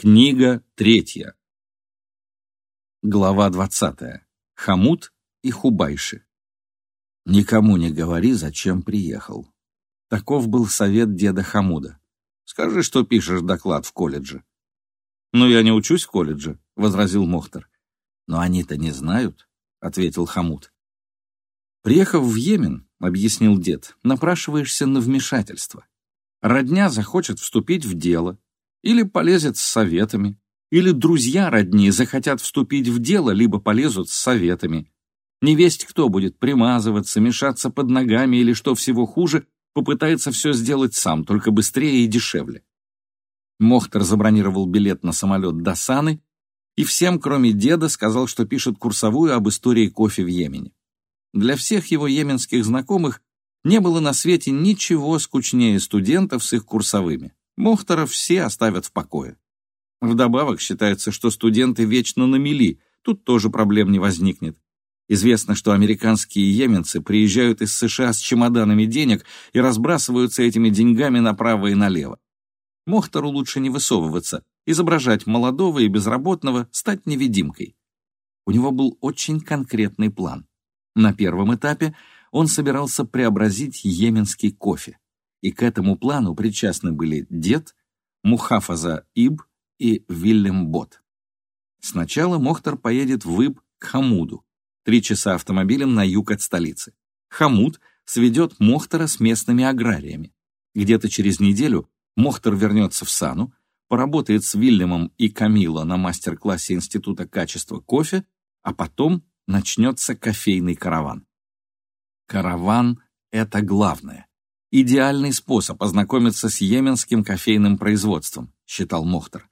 Книга третья. Глава двадцатая. Хамут и Хубайши. Никому не говори, зачем приехал. Таков был совет деда Хамуда. Скажи, что пишешь доклад в колледже. «Но я не учусь в колледже», — возразил Мохтар. «Но они-то не знают», — ответил Хамут. «Приехав в Йемен, — объяснил дед, — напрашиваешься на вмешательство. Родня захочет вступить в дело, или полезет с советами, или друзья родни захотят вступить в дело, либо полезут с советами. Невесть кто будет примазываться, мешаться под ногами или, что всего хуже, попытается все сделать сам, только быстрее и дешевле. Мохтер забронировал билет на самолет до Саны и всем, кроме деда, сказал, что пишет курсовую об истории кофе в Йемене. Для всех его йеменских знакомых не было на свете ничего скучнее студентов с их курсовыми. Мохтера все оставят в покое. Вдобавок считается, что студенты вечно на мели, тут тоже проблем не возникнет. Известно, что американские йеменцы приезжают из США с чемоданами денег и разбрасываются этими деньгами направо и налево. Мохтору лучше не высовываться, изображать молодого и безработного, стать невидимкой. У него был очень конкретный план. На первом этапе он собирался преобразить йеменский кофе и к этому плану причастны были дед, Мухафаза Иб и Вильям Бот. Сначала Мохтар поедет в Иб к Хамуду, три часа автомобилем на юг от столицы. Хамуд сведет Мохтара с местными аграриями. Где-то через неделю Мохтар вернется в Сану, поработает с Вильямом и Камило на мастер-классе Института качества кофе, а потом начнется кофейный караван. Караван — это главное. Идеальный способ ознакомиться с йеменским кофейным производством, считал Мохтер.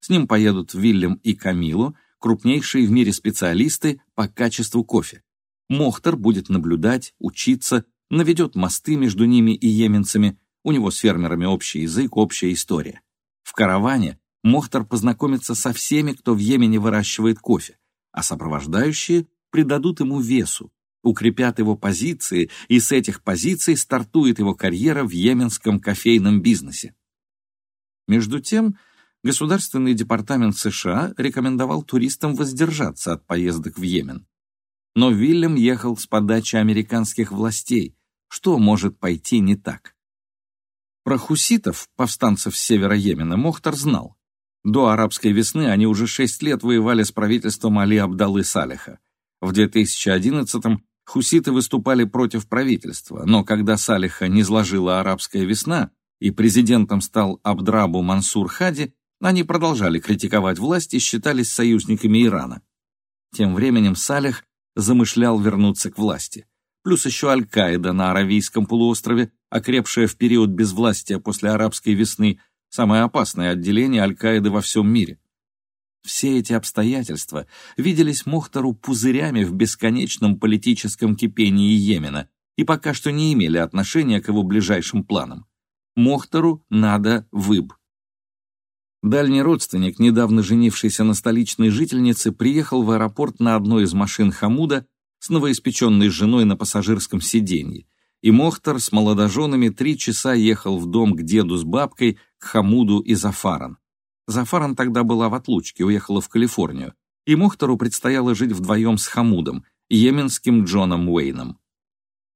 С ним поедут Вильям и Камилу, крупнейшие в мире специалисты по качеству кофе. Мохтер будет наблюдать, учиться, наведет мосты между ними и йеменцами, у него с фермерами общий язык, общая история. В караване Мохтер познакомится со всеми, кто в Йемене выращивает кофе, а сопровождающие придадут ему весу, укрепят его позиции, и с этих позиций стартует его карьера в йеменском кофейном бизнесе. Между тем, Государственный департамент США рекомендовал туристам воздержаться от поездок в Йемен. Но Вильям ехал с подачи американских властей. Что может пойти не так? Про хуситов, повстанцев севера Йемена, Мохтар знал. До арабской весны они уже шесть лет воевали с правительством Али Абдалы Салиха. В 2011-м Хуситы выступали против правительства, но когда Салиха низложила арабская весна и президентом стал Абдрабу Мансур Хади, они продолжали критиковать власть и считались союзниками Ирана. Тем временем Салих замышлял вернуться к власти. Плюс еще Аль-Каида на Аравийском полуострове, окрепшая в период безвластия после арабской весны, самое опасное отделение Аль-Каиды во всем мире. Все эти обстоятельства виделись Мохтару пузырями в бесконечном политическом кипении Йемена и пока что не имели отношения к его ближайшим планам. Мохтару надо выб. Дальний родственник, недавно женившийся на столичной жительнице, приехал в аэропорт на одной из машин Хамуда с новоиспеченной женой на пассажирском сиденье, и Мохтар с молодоженами три часа ехал в дом к деду с бабкой, к Хамуду и Зафаран. Зафаран тогда была в отлучке, уехала в Калифорнию, и Мохтору предстояло жить вдвоем с Хамудом, йеменским Джоном Уэйном.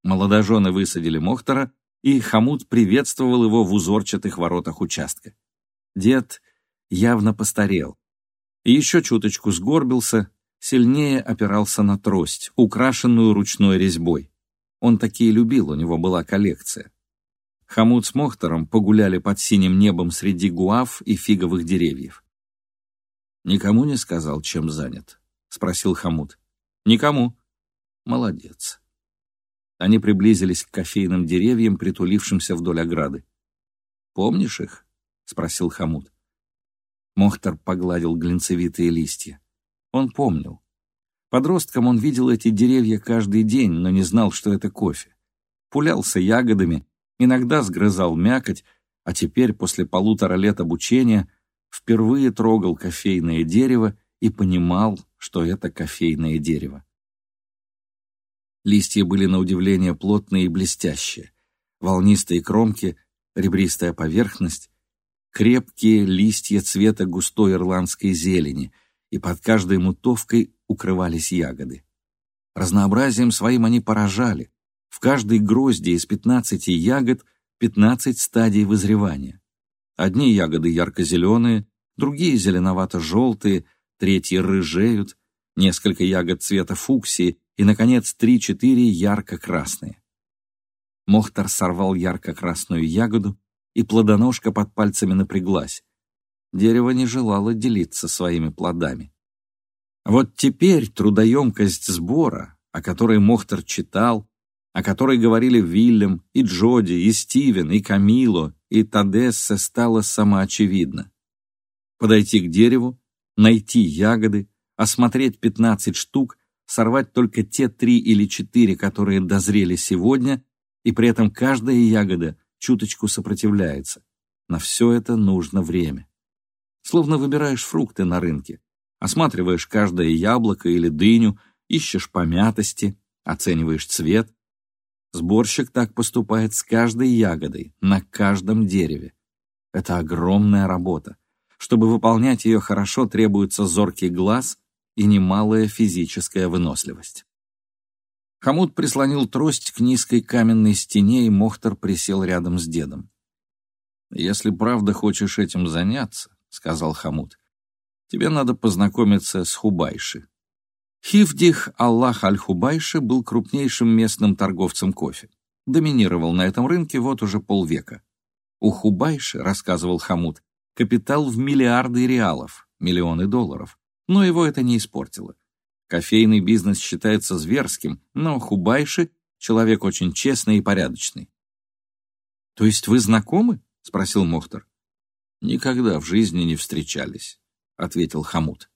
Молодожены высадили Мохтора, и Хамуд приветствовал его в узорчатых воротах участка. Дед явно постарел. Еще чуточку сгорбился, сильнее опирался на трость, украшенную ручной резьбой. Он такие любил, у него была коллекция. Хамут с Мохтором погуляли под синим небом среди гуав и фиговых деревьев. «Никому не сказал, чем занят?» — спросил Хамут. «Никому». «Молодец». Они приблизились к кофейным деревьям, притулившимся вдоль ограды. «Помнишь их?» — спросил Хамут. Мохтар погладил глинцевитые листья. Он помнил. Подростком он видел эти деревья каждый день, но не знал, что это кофе. Пулялся ягодами, иногда сгрызал мякоть, а теперь, после полутора лет обучения, впервые трогал кофейное дерево и понимал, что это кофейное дерево. Листья были на удивление плотные и блестящие, волнистые кромки, ребристая поверхность. крепкие листья цвета густой ирландской зелени, и под каждой мутовкой укрывались ягоды. Разнообразием своим они поражали. В каждой грозди из пятнадцати ягод пятнадцать стадий вызревания. Одни ягоды ярко-зеленые, другие зеленовато-желтые, третьи рыжеют, несколько ягод цвета фуксии и, наконец, три-четыре ярко-красные. Мохтар сорвал ярко-красную ягоду, и плодоножка под пальцами напряглась. Дерево не желало делиться своими плодами. Вот теперь трудоемкость сбора, о которой Мохтар читал, о которой говорили Вильям, и Джоди, и Стивен, и Камило, и Тадессе, стала самоочевидна. Подойти к дереву, найти ягоды, осмотреть пятнадцать штук, сорвать только те три или четыре, которые дозрели сегодня, и при этом каждая ягода чуточку сопротивляется. На все это нужно время. Словно выбираешь фрукты на рынке. Осматриваешь каждое яблоко или дыню, ищешь помятости, оцениваешь цвет. Сборщик так поступает с каждой ягодой, на каждом дереве. Это огромная работа. Чтобы выполнять ее хорошо, требуется зоркий глаз и немалая физическая выносливость. Хамут прислонил трость к низкой каменной стене, и Мохтар присел рядом с дедом. «Если правда хочешь этим заняться, — сказал Хамут, — тебе надо познакомиться с Хубайши». Хивдих Аллах Аль-Хубайши был крупнейшим местным торговцем кофе. Доминировал на этом рынке вот уже полвека. У Хубайши, рассказывал Хамут, капитал в миллиарды реалов, миллионы долларов, но его это не испортило. Кофейный бизнес считается зверским, но Хубайши — человек очень честный и порядочный. «То есть вы знакомы?» — спросил Мохтар. «Никогда в жизни не встречались», — ответил Хамут.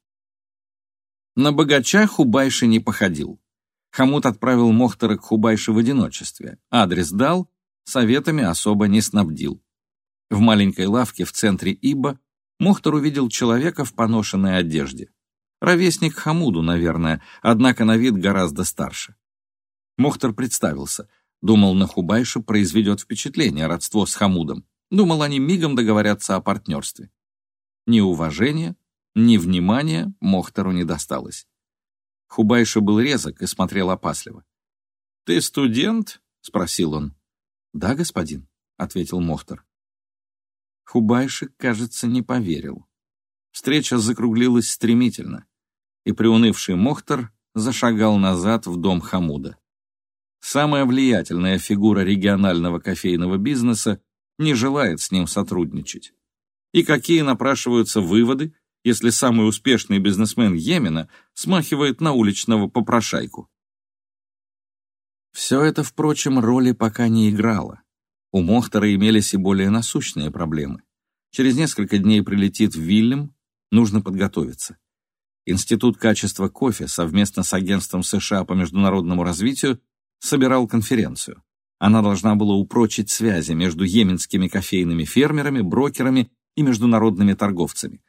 На богача Хубайши не походил. Хамут отправил Мохтара к Хубайше в одиночестве. Адрес дал, советами особо не снабдил. В маленькой лавке в центре Иба Мохтар увидел человека в поношенной одежде. Ровесник Хамуду, наверное, однако на вид гораздо старше. Мохтар представился. Думал, на Хубайша произведет впечатление родство с Хамудом. Думал, они мигом договорятся о партнерстве. Ни уважения, ни внимания Мохтару не досталось. Хубайша был резок и смотрел опасливо. «Ты студент?» — спросил он. «Да, господин», — ответил Мохтар. Хубайшик, кажется, не поверил. Встреча закруглилась стремительно и приунывший Мохтар зашагал назад в дом Хамуда. Самая влиятельная фигура регионального кофейного бизнеса не желает с ним сотрудничать. И какие напрашиваются выводы, если самый успешный бизнесмен Йемена смахивает на уличного попрошайку? Все это, впрочем, роли пока не играло. У Мохтара имелись и более насущные проблемы. Через несколько дней прилетит Вильям, нужно подготовиться. Институт качества кофе совместно с Агентством США по международному развитию собирал конференцию. Она должна была упрочить связи между йеменскими кофейными фермерами, брокерами и международными торговцами.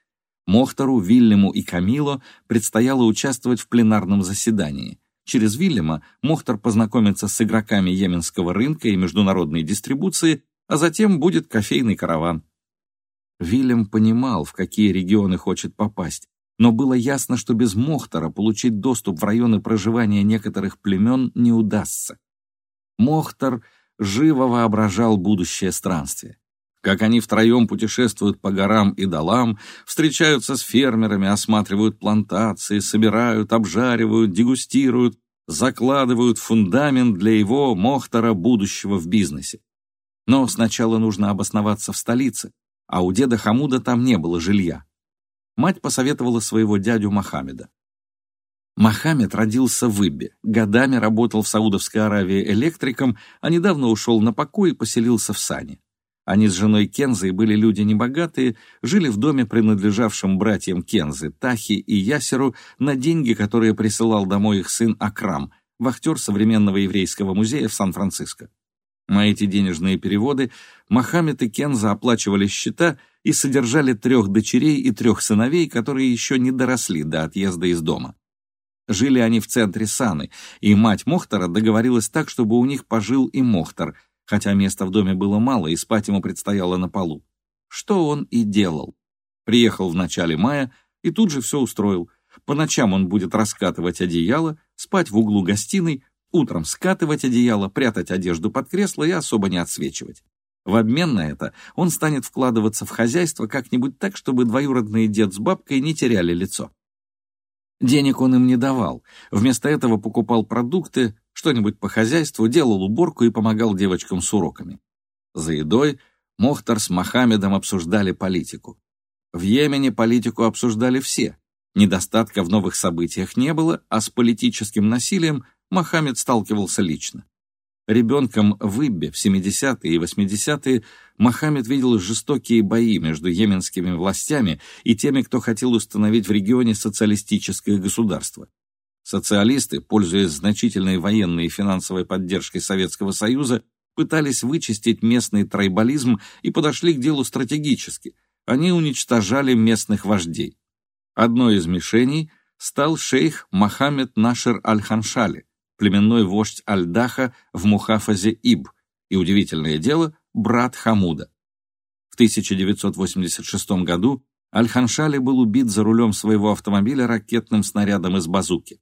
Мохтару, Вильяму и Камило предстояло участвовать в пленарном заседании. Через Вильяма Мохтар познакомится с игроками йеменского рынка и международной дистрибуции, а затем будет кофейный караван. Вильям понимал, в какие регионы хочет попасть, но было ясно, что без Мохтара получить доступ в районы проживания некоторых племен не удастся. Мохтар живо воображал будущее странствие. Как они втроем путешествуют по горам и долам, встречаются с фермерами, осматривают плантации, собирают, обжаривают, дегустируют, закладывают фундамент для его, Мохтара, будущего в бизнесе. Но сначала нужно обосноваться в столице, а у деда Хамуда там не было жилья мать посоветовала своего дядю Мохаммеда. Мохаммед родился в Иббе, годами работал в Саудовской Аравии электриком, а недавно ушел на покой и поселился в Сане. Они с женой Кензой были люди небогатые, жили в доме, принадлежавшем братьям Кензы, Тахи и Ясеру, на деньги, которые присылал домой их сын Акрам, вахтер современного еврейского музея в Сан-Франциско. На эти денежные переводы Мохаммед и Кенза оплачивали счета и содержали трех дочерей и трех сыновей, которые еще не доросли до отъезда из дома. Жили они в центре Саны, и мать Мохтара договорилась так, чтобы у них пожил и Мохтар, хотя места в доме было мало, и спать ему предстояло на полу. что он и делал. Приехал в начале мая и тут же все устроил. По ночам он будет раскатывать одеяло, спать в углу гостиной, утром скатывать одеяло, прятать одежду под кресло и особо не отсвечивать. В обмен на это он станет вкладываться в хозяйство как-нибудь так, чтобы двоюродный дед с бабкой не теряли лицо. Денег он им не давал. Вместо этого покупал продукты, что-нибудь по хозяйству, делал уборку и помогал девочкам с уроками. За едой Мохтар с Мохаммедом обсуждали политику. В Йемене политику обсуждали все. Недостатка в новых событиях не было, а с политическим насилием Мохаммед сталкивался лично. Ребенком в Иббе в 70-е и 80-е Мохаммед видел жестокие бои между йеменскими властями и теми, кто хотел установить в регионе социалистическое государство. Социалисты, пользуясь значительной военной и финансовой поддержкой Советского Союза, пытались вычистить местный трайбализм и подошли к делу стратегически. Они уничтожали местных вождей. Одной из мишеней стал шейх Мохаммед Нашер Аль-Ханшали, племенной вождь Аль-Даха в Мухафазе Иб, и, удивительное дело, брат Хамуда. В 1986 году Аль-Ханшали был убит за рулем своего автомобиля ракетным снарядом из базуки.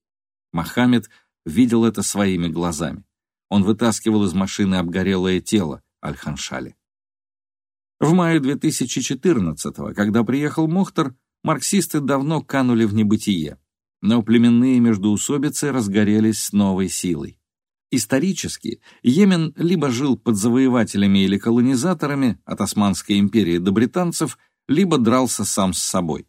Мохаммед видел это своими глазами. Он вытаскивал из машины обгорелое тело Аль-Ханшали. В мае 2014-го, когда приехал Мохтар, марксисты давно канули в небытие но племенные междоусобицы разгорелись с новой силой. Исторически Йемен либо жил под завоевателями или колонизаторами от Османской империи до британцев, либо дрался сам с собой.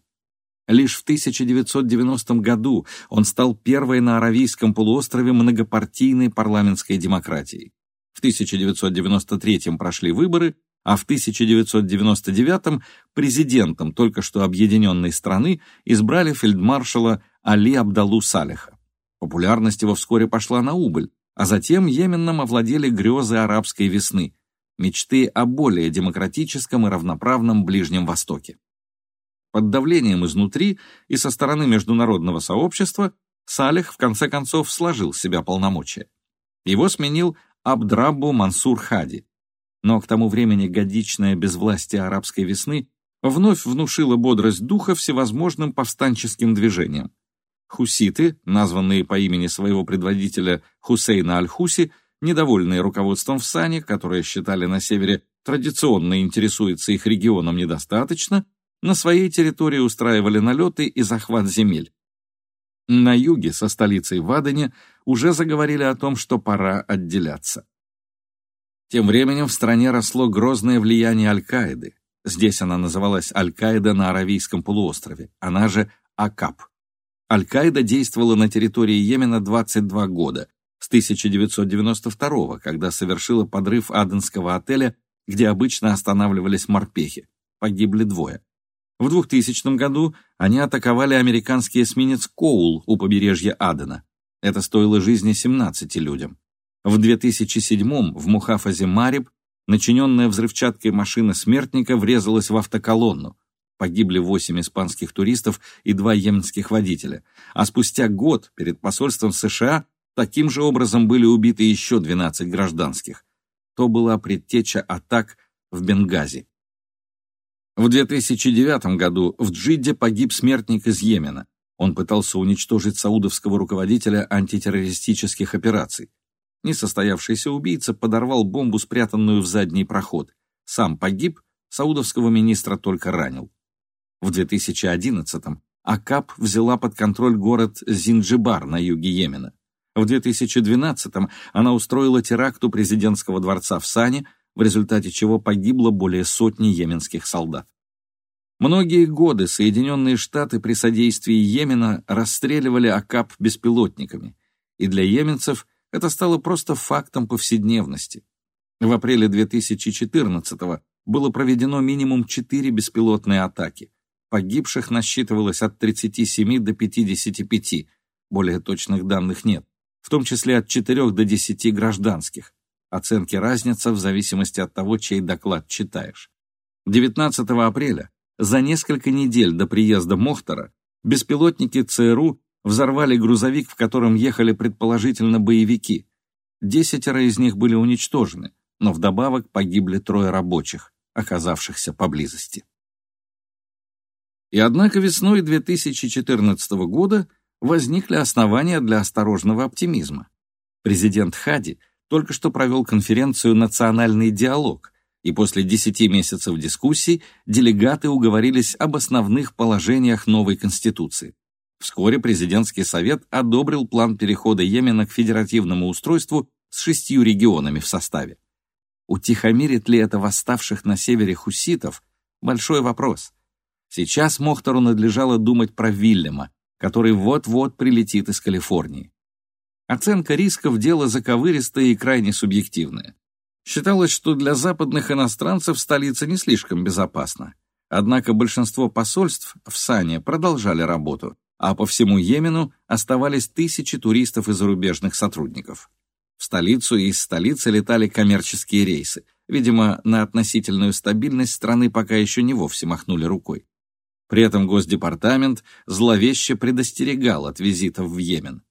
Лишь в 1990 году он стал первой на Аравийском полуострове многопартийной парламентской демократией. В 1993 прошли выборы, а в 1999 президентом только что объединенной страны избрали фельдмаршала Али Абдалу Салиха. Популярность его вскоре пошла на убыль, а затем Йеменом овладели грезы арабской весны, мечты о более демократическом и равноправном Ближнем Востоке. Под давлением изнутри и со стороны международного сообщества Салих в конце концов сложил с себя полномочия. Его сменил Абдраббу Мансур Хади. Но к тому времени годичное безвластие арабской весны вновь внушило бодрость духа всевозможным повстанческим движениям. Хуситы, названные по имени своего предводителя Хусейна Аль-Хуси, недовольные руководством в Сане, которое считали на севере традиционно интересуется их регионом недостаточно, на своей территории устраивали налеты и захват земель. На юге, со столицей в уже заговорили о том, что пора отделяться. Тем временем в стране росло грозное влияние Аль-Каиды. Здесь она называлась Аль-Каида на Аравийском полуострове, она же Акап. Аль-Каида действовала на территории Йемена 22 года, с 1992 когда совершила подрыв Аденского отеля, где обычно останавливались морпехи. Погибли двое. В 2000 году они атаковали американский эсминец «Коул» у побережья Адена. Это стоило жизни 17 людям. В 2007 в Мухафазе Мариб начиненная взрывчаткой машина смертника врезалась в автоколонну погибли восемь испанских туристов и два йеменских водителя, а спустя год перед посольством США таким же образом были убиты еще 12 гражданских. То была предтеча атак в Бенгази. В 2009 году в Джидде погиб смертник из Йемена. Он пытался уничтожить саудовского руководителя антитеррористических операций. Несостоявшийся убийца подорвал бомбу, спрятанную в задний проход. Сам погиб, саудовского министра только ранил. В 2011-м АКАП взяла под контроль город Зинджибар на юге Йемена. В 2012-м она устроила теракт у президентского дворца в Сане, в результате чего погибло более сотни йеменских солдат. Многие годы Соединенные Штаты при содействии Йемена расстреливали АКАП беспилотниками, и для йеменцев это стало просто фактом повседневности. В апреле 2014 было проведено минимум четыре беспилотные атаки – Погибших насчитывалось от 37 до 55, более точных данных нет, в том числе от 4 до 10 гражданских. Оценки разнятся в зависимости от того, чей доклад читаешь. 19 апреля, за несколько недель до приезда Мохтара, беспилотники ЦРУ взорвали грузовик, в котором ехали предположительно боевики. Десятеро из них были уничтожены, но вдобавок погибли трое рабочих. оказавшихся поблизости. И однако весной 2014 года возникли основания для осторожного оптимизма. Президент Хади только что провел конференцию «Национальный диалог», и после 10 месяцев дискуссий делегаты уговорились об основных положениях новой Конституции. Вскоре президентский совет одобрил план перехода Йемена к федеративному устройству с шестью регионами в составе. Утихомирит ли это восставших на севере хуситов? Большой вопрос. Сейчас Мохтору надлежало думать про Вильяма, который вот-вот прилетит из Калифорнии. Оценка рисков – дело заковыристое и крайне субъективное. Считалось, что для западных иностранцев столица не слишком безопасна. Однако большинство посольств в Сане продолжали работу, а по всему Йемену оставались тысячи туристов и зарубежных сотрудников. В столицу и из столицы летали коммерческие рейсы. Видимо, на относительную стабильность страны пока еще не вовсе махнули рукой. При этом Госдепартамент зловеще предостерегал от визитов в Йемен.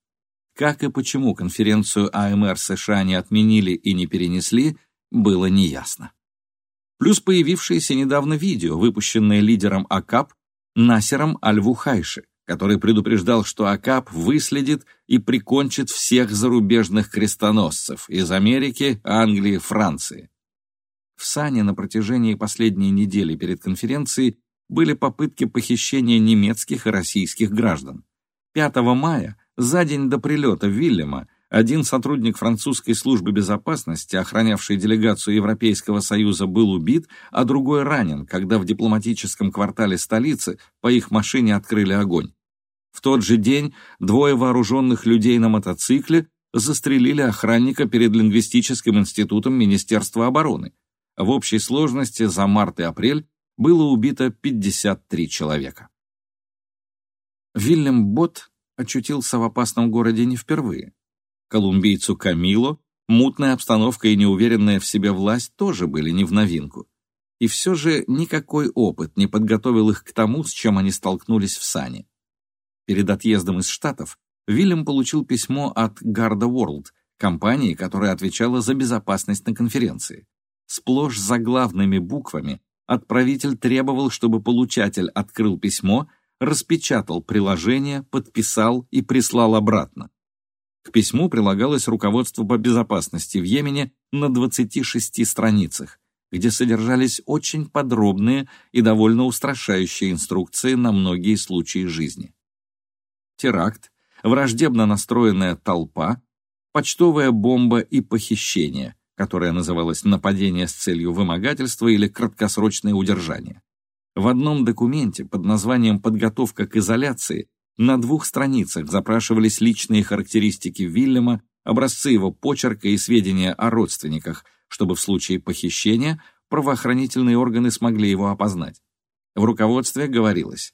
Как и почему конференцию АМР США не отменили и не перенесли, было неясно. Плюс появившееся недавно видео, выпущенное лидером АКАП Насером Альвухайши, который предупреждал, что АКАП выследит и прикончит всех зарубежных крестоносцев из Америки, Англии, Франции. В Сане на протяжении последней недели перед конференцией были попытки похищения немецких и российских граждан. 5 мая за день до прилета Вильяма один сотрудник французской службы безопасности, охранявший делегацию Европейского Союза, был убит, а другой ранен, когда в дипломатическом квартале столицы по их машине открыли огонь. В тот же день двое вооруженных людей на мотоцикле застрелили охранника перед лингвистическим институтом Министерства обороны. В общей сложности за март и апрель было убито 53 человека. Вильям Бот очутился в опасном городе не впервые. Колумбийцу Камило мутная обстановка и неуверенная в себе власть тоже были не в новинку. И все же никакой опыт не подготовил их к тому, с чем они столкнулись в Сане. Перед отъездом из Штатов Вильям получил письмо от Garda World, компании, которая отвечала за безопасность на конференции. Сплошь заглавными буквами отправитель требовал, чтобы получатель открыл письмо распечатал приложение, подписал и прислал обратно. К письму прилагалось руководство по безопасности в Йемене на 26 страницах, где содержались очень подробные и довольно устрашающие инструкции на многие случаи жизни. Теракт, враждебно настроенная толпа, почтовая бомба и похищение, которое называлось «нападение с целью вымогательства» или «краткосрочное удержание». В одном документе под названием «Подготовка к изоляции» на двух страницах запрашивались личные характеристики Вильяма, образцы его почерка и сведения о родственниках, чтобы в случае похищения правоохранительные органы смогли его опознать. В руководстве говорилось,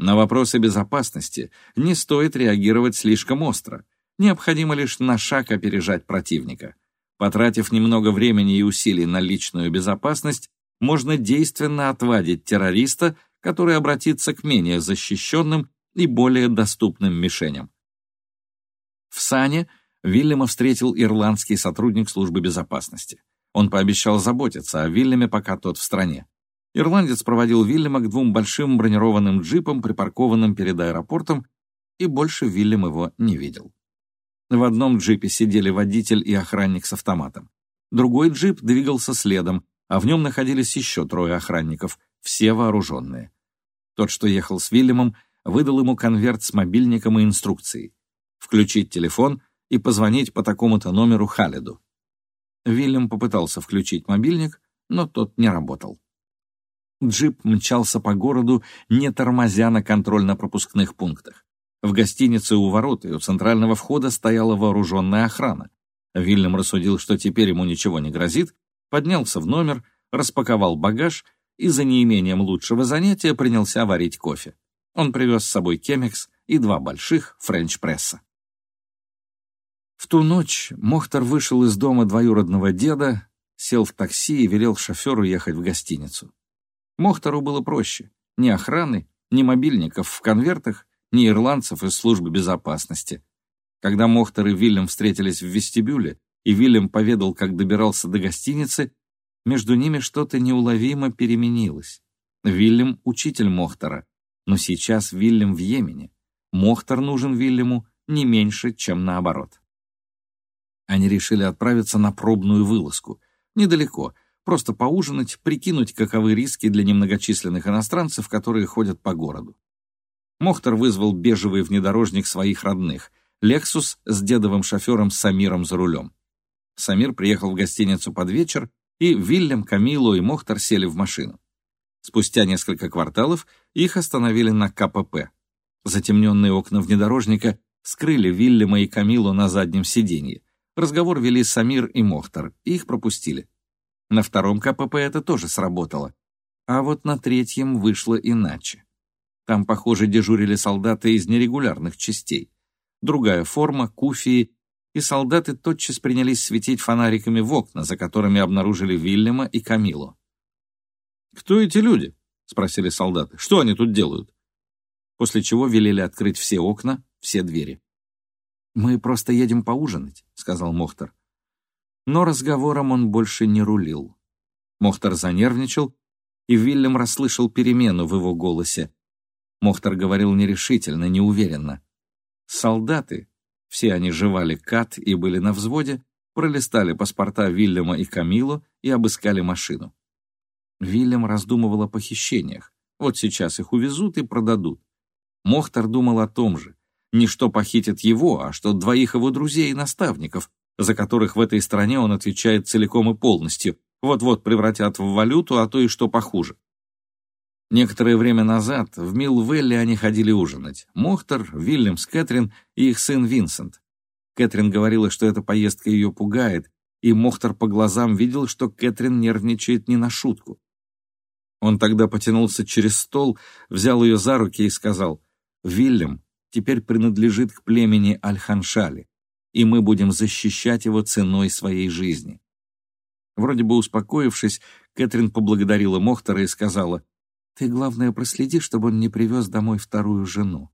на вопросы безопасности не стоит реагировать слишком остро, необходимо лишь на шаг опережать противника. Потратив немного времени и усилий на личную безопасность, можно действенно отвадить террориста, который обратится к менее защищенным и более доступным мишеням. В Сане Вильяма встретил ирландский сотрудник службы безопасности. Он пообещал заботиться о Вильяме, пока тот в стране. Ирландец проводил Вильяма к двум большим бронированным джипам, припаркованным перед аэропортом, и больше Вильям его не видел. В одном джипе сидели водитель и охранник с автоматом. Другой джип двигался следом, а в нем находились еще трое охранников, все вооруженные. Тот, что ехал с Вильямом, выдал ему конверт с мобильником и инструкцией. Включить телефон и позвонить по такому-то номеру Халиду. Вильям попытался включить мобильник, но тот не работал. Джип мчался по городу, не тормозя на контрольно-пропускных пунктах. В гостинице у ворот и у центрального входа стояла вооруженная охрана. Вильям рассудил, что теперь ему ничего не грозит, поднялся в номер, распаковал багаж и за неимением лучшего занятия принялся варить кофе. Он привез с собой кемикс и два больших френч-пресса. В ту ночь Мохтар вышел из дома двоюродного деда, сел в такси и велел шоферу ехать в гостиницу. Мохтару было проще. Ни охраны, ни мобильников в конвертах, ни ирландцев из службы безопасности. Когда Мохтар и Вильям встретились в вестибюле, и Вильям поведал, как добирался до гостиницы, Между ними что-то неуловимо переменилось. Вильям — учитель Мохтара, но сейчас Вильям в Йемене. Мохтар нужен Вильяму не меньше, чем наоборот. Они решили отправиться на пробную вылазку. Недалеко, просто поужинать, прикинуть, каковы риски для немногочисленных иностранцев, которые ходят по городу. Мохтар вызвал бежевый внедорожник своих родных, «Лексус» с дедовым шофером Самиром за рулем. Самир приехал в гостиницу под вечер, и Вильям, Камилу и Мохтар сели в машину. Спустя несколько кварталов их остановили на КПП. Затемненные окна внедорожника скрыли Вильяма и Камилу на заднем сиденье. Разговор вели Самир и Мохтар, и их пропустили. На втором КПП это тоже сработало. А вот на третьем вышло иначе. Там, похоже, дежурили солдаты из нерегулярных частей. Другая форма, куфии, и солдаты тотчас принялись светить фонариками в окна, за которыми обнаружили Вильяма и Камилу. «Кто эти люди?» — спросили солдаты. «Что они тут делают?» После чего велели открыть все окна, все двери. «Мы просто едем поужинать», — сказал Мохтар. Но разговором он больше не рулил. Мохтар занервничал, и Вильям расслышал перемену в его голосе. Мохтар говорил нерешительно, неуверенно. Солдаты, все они жевали кат и были на взводе, пролистали паспорта Вильяма и Камилу и обыскали машину. Вильям раздумывал о похищениях. Вот сейчас их увезут и продадут. Мохтар думал о том же. Не что похитят его, а что двоих его друзей и наставников, за которых в этой стране он отвечает целиком и полностью, вот-вот превратят в валюту, а то и что похуже. Некоторое время назад в Милвелле они ходили ужинать. Мохтер, Вильямс, Кэтрин и их сын Винсент. Кэтрин говорила, что эта поездка ее пугает, и Мохтер по глазам видел, что Кэтрин нервничает не на шутку. Он тогда потянулся через стол, взял ее за руки и сказал, «Вильям теперь принадлежит к племени Аль-Ханшали, и мы будем защищать его ценой своей жизни». Вроде бы успокоившись, Кэтрин поблагодарила Мохтера и сказала, ты, главное, проследи, чтобы он не привез домой вторую жену.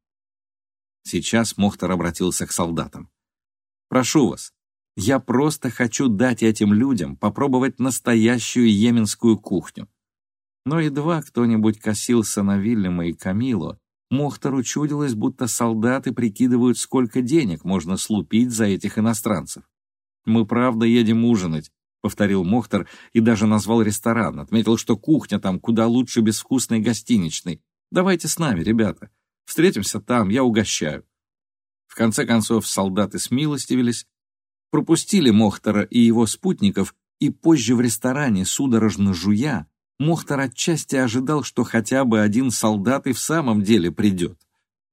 Сейчас Мохтар обратился к солдатам. «Прошу вас, я просто хочу дать этим людям попробовать настоящую йеменскую кухню». Но едва кто-нибудь косился на Вильяма и Камилу, Мохтару чудилось, будто солдаты прикидывают, сколько денег можно слупить за этих иностранцев. «Мы правда едем ужинать, повторил Мохтар и даже назвал ресторан, отметил, что кухня там куда лучше безвкусной гостиничной. Давайте с нами, ребята. Встретимся там, я угощаю. В конце концов солдаты смилостивились, пропустили Мохтара и его спутников, и позже в ресторане, судорожно жуя, Мохтар отчасти ожидал, что хотя бы один солдат и в самом деле придет.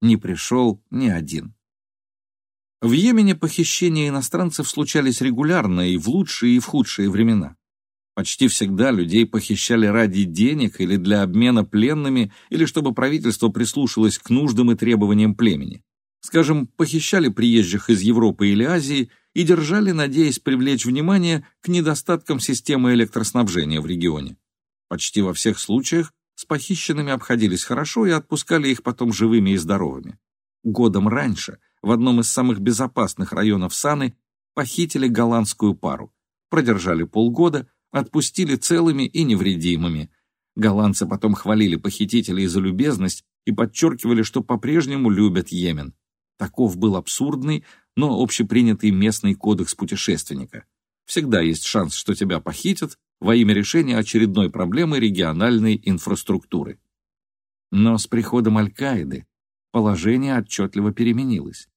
Не пришел ни один. В Йемене похищения иностранцев случались регулярно и в лучшие, и в худшие времена. Почти всегда людей похищали ради денег или для обмена пленными, или чтобы правительство прислушалось к нуждам и требованиям племени. Скажем, похищали приезжих из Европы или Азии и держали, надеясь привлечь внимание к недостаткам системы электроснабжения в регионе. Почти во всех случаях с похищенными обходились хорошо и отпускали их потом живыми и здоровыми. Годом раньше – в одном из самых безопасных районов Саны похитили голландскую пару, продержали полгода, отпустили целыми и невредимыми. Голландцы потом хвалили похитителей за любезность и подчеркивали, что по-прежнему любят Йемен. Таков был абсурдный, но общепринятый местный кодекс путешественника. Всегда есть шанс, что тебя похитят во имя решения очередной проблемы региональной инфраструктуры. Но с приходом Аль-Каиды положение отчетливо переменилось.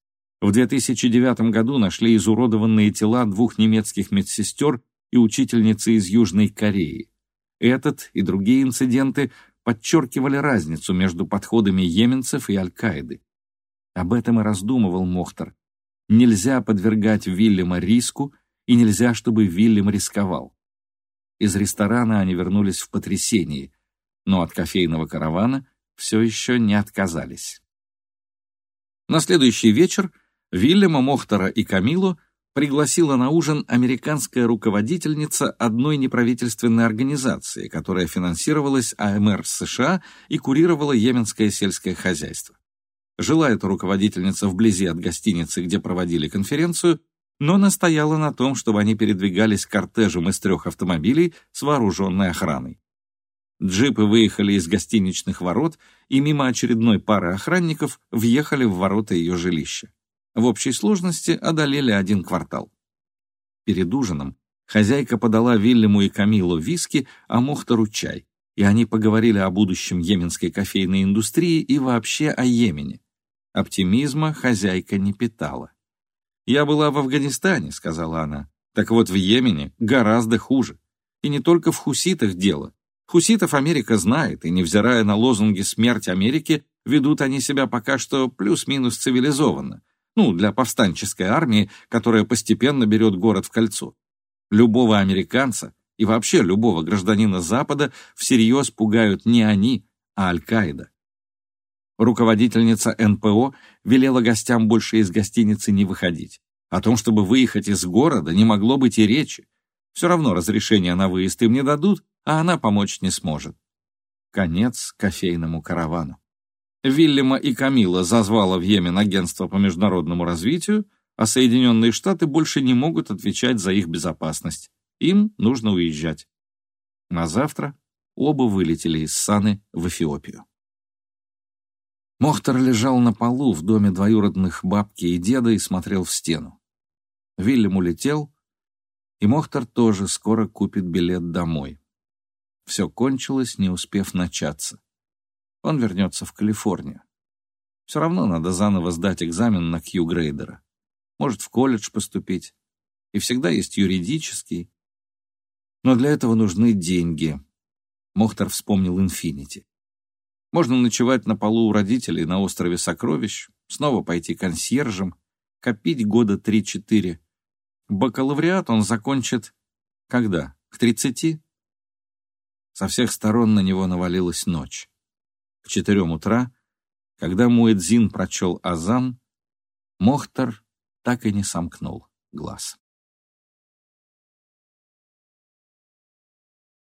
В 2009 году нашли изуродованные тела двух немецких медсестер и учительницы из Южной Кореи. Этот и другие инциденты подчеркивали разницу между подходами йеменцев и Аль-Каиды. Об этом и раздумывал Мохтар. Нельзя подвергать Вильяма риску, и нельзя, чтобы Вильям рисковал. Из ресторана они вернулись в потрясении, но от кофейного каравана все еще не отказались. На следующий вечер Вильяма Мохтара и Камилу пригласила на ужин американская руководительница одной неправительственной организации, которая финансировалась АМР США и курировала йеменское сельское хозяйство. Жила эта руководительница вблизи от гостиницы, где проводили конференцию, но настояла на том, чтобы они передвигались кортежем из трех автомобилей с вооруженной охраной. Джипы выехали из гостиничных ворот и мимо очередной пары охранников въехали в ворота ее жилища. В общей сложности одолели один квартал. Перед ужином хозяйка подала Вильяму и Камилу виски, а Мохтору чай, и они поговорили о будущем йеменской кофейной индустрии и вообще о Йемене. Оптимизма хозяйка не питала. «Я была в Афганистане», — сказала она. «Так вот, в Йемене гораздо хуже. И не только в хуситах дело. Хуситов Америка знает, и, невзирая на лозунги «Смерть Америки», ведут они себя пока что плюс-минус цивилизованно. Ну, для повстанческой армии, которая постепенно берет город в кольцо. Любого американца и вообще любого гражданина Запада всерьез пугают не они, а Аль-Каида. Руководительница НПО велела гостям больше из гостиницы не выходить. О том, чтобы выехать из города, не могло быть и речи. Все равно разрешения на выезд им не дадут, а она помочь не сможет. Конец кофейному каравану. Вильяма и Камила зазвала в Йемен агентство по международному развитию, а Соединенные Штаты больше не могут отвечать за их безопасность. Им нужно уезжать. На завтра оба вылетели из Саны в Эфиопию. Мохтар лежал на полу в доме двоюродных бабки и деда и смотрел в стену. Вильям улетел, и Мохтар тоже скоро купит билет домой. Все кончилось, не успев начаться. Он вернется в Калифорнию. Все равно надо заново сдать экзамен на Кью-грейдера. Может, в колледж поступить. И всегда есть юридический. Но для этого нужны деньги. Мохтар вспомнил «Инфинити». Можно ночевать на полу у родителей на острове Сокровищ, снова пойти консьержем, копить года три-четыре. Бакалавриат он закончит когда? К тридцати? Со всех сторон на него навалилась ночь. К четырем утра, когда Муэдзин прочел азан, Мохтар так и не сомкнул глаз.